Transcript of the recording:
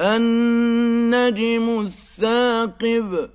النَّجْمُ الثَّاقِبُ